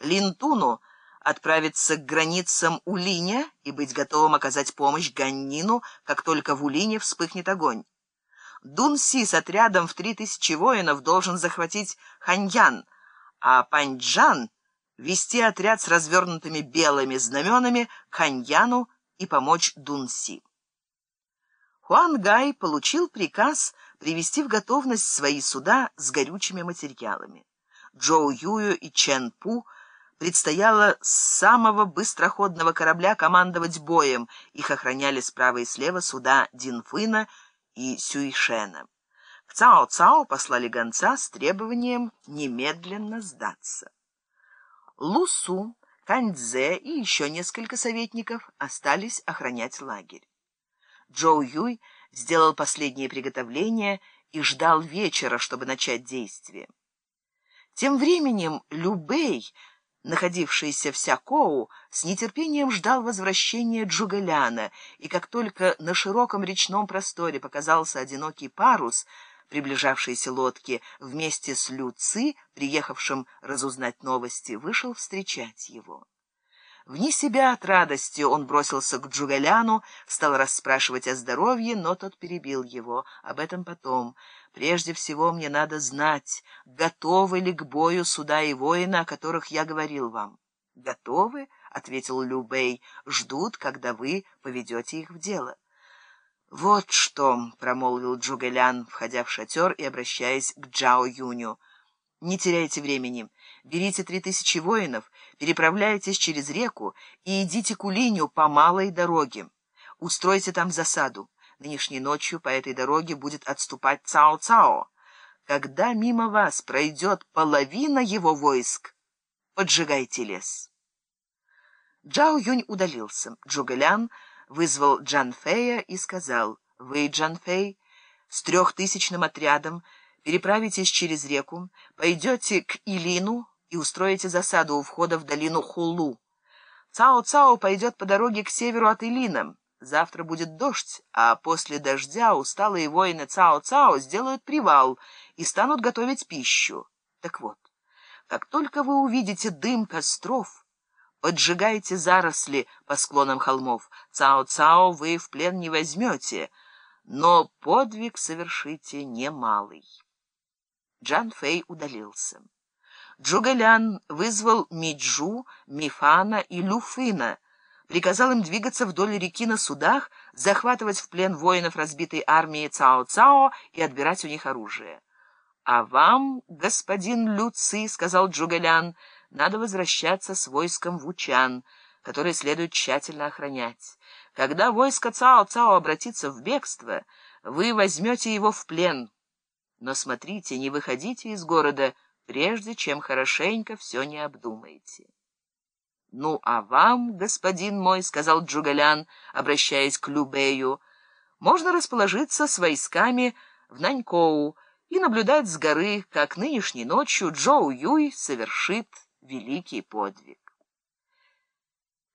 Линтуну отправиться к границам Улиня и быть готовым оказать помощь Ганнину, как только в Улине вспыхнет огонь. Дунси с отрядом в три тысячи воинов должен захватить Ханьян, а Паньчжан вести отряд с развернутыми белыми знаменами к Ханьяну и помочь Дунси. Хуан Гай получил приказ привести в готовность свои суда с горючими материалами. Джоу Юю и Чен Пу предстояло с самого быстроходного корабля командовать боем. Их охраняли справа и слева суда Динфына и Сюйшена. К Цао-Цао послали гонца с требованием немедленно сдаться. Лусу, Каньцзе и еще несколько советников остались охранять лагерь. Джоу Юй сделал последние приготовления и ждал вечера, чтобы начать действие. Тем временем Любей, находившийся в Сякоу, с нетерпением ждал возвращения Джугаляна, и как только на широком речном просторе показался одинокий парус, приближавшейся лодки, вместе с Люци, приехавшим разузнать новости, вышел встречать его. Вне себя от радости он бросился к Джугаляну, стал расспрашивать о здоровье, но тот перебил его. Об этом потом. Прежде всего мне надо знать, готовы ли к бою суда и воины, о которых я говорил вам. «Готовы?» — ответил Любей. «Ждут, когда вы поведете их в дело». «Вот что», — промолвил Джугалян, входя в шатер и обращаясь к Джао Юню. «Не теряйте времени. Берите три тысячи воинов, переправляйтесь через реку и идите к Улиню по малой дороге. Устройте там засаду. Нынешней ночью по этой дороге будет отступать Цао-Цао. Когда мимо вас пройдет половина его войск, поджигайте лес». Джао Юнь удалился. Джугалян вызвал Джан Фэя и сказал, «Вы, Джан Фэй, с трехтысячным отрядом переправитесь через реку, пойдете к Илину, и устроите засаду у входа в долину Хулу. Цао-Цао пойдет по дороге к северу от Илина. Завтра будет дождь, а после дождя усталые воины Цао-Цао сделают привал и станут готовить пищу. Так вот, как только вы увидите дым костров, поджигайте заросли по склонам холмов. Цао-Цао вы в плен не возьмете, но подвиг совершите немалый. Джан Фэй удалился. Джугалян вызвал Миджу, Мифана и Люфына, приказал им двигаться вдоль реки на судах, захватывать в плен воинов разбитой армии Цао-Цао и отбирать у них оружие. «А вам, господин Люци, — сказал Джугалян, — надо возвращаться с войском в Учан, который следует тщательно охранять. Когда войско Цао-Цао обратится в бегство, вы возьмете его в плен. Но смотрите, не выходите из города, — прежде чем хорошенько все не обдумаете. «Ну, а вам, господин мой, — сказал Джугалян, обращаясь к Любею, — можно расположиться с войсками в Нанькоу и наблюдать с горы, как нынешней ночью Джоу Юй совершит великий подвиг».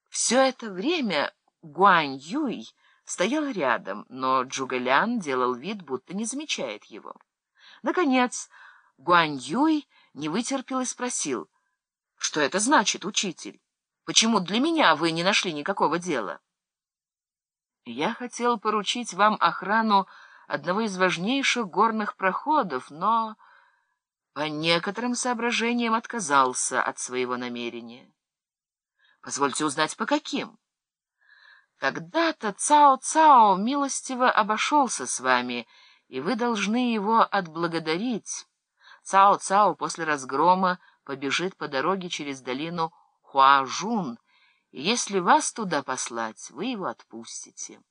Все это время Гуань Юй стоял рядом, но Джугалян делал вид, будто не замечает его. Наконец, Гуань Юй не вытерпел и спросил, «Что это значит, учитель? Почему для меня вы не нашли никакого дела?» «Я хотел поручить вам охрану одного из важнейших горных проходов, но по некоторым соображениям отказался от своего намерения. Позвольте узнать, по каким?» Когда-то Цао-Цао милостиво обошелся с вами, и вы должны его отблагодарить». Цао-Цао после разгрома побежит по дороге через долину Хуажун, и если вас туда послать, вы его отпустите.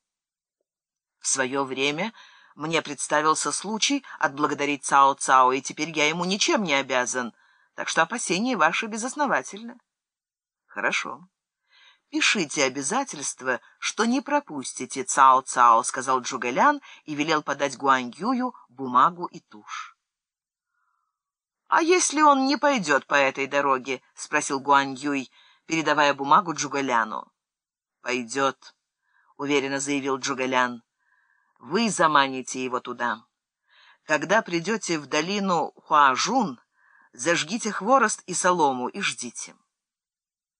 В свое время мне представился случай отблагодарить Цао-Цао, и теперь я ему ничем не обязан, так что опасения ваши безосновательны. Хорошо. «Пишите обязательство, что не пропустите Цао-Цао», — сказал Джугэлян и велел подать Гуань-Юю бумагу и тушь. «А если он не пойдет по этой дороге?» — спросил Гуань Юй, передавая бумагу Джугаляну. «Пойдет», — уверенно заявил Джугалян. «Вы заманите его туда. Когда придете в долину Хуажун, зажгите хворост и солому и ждите».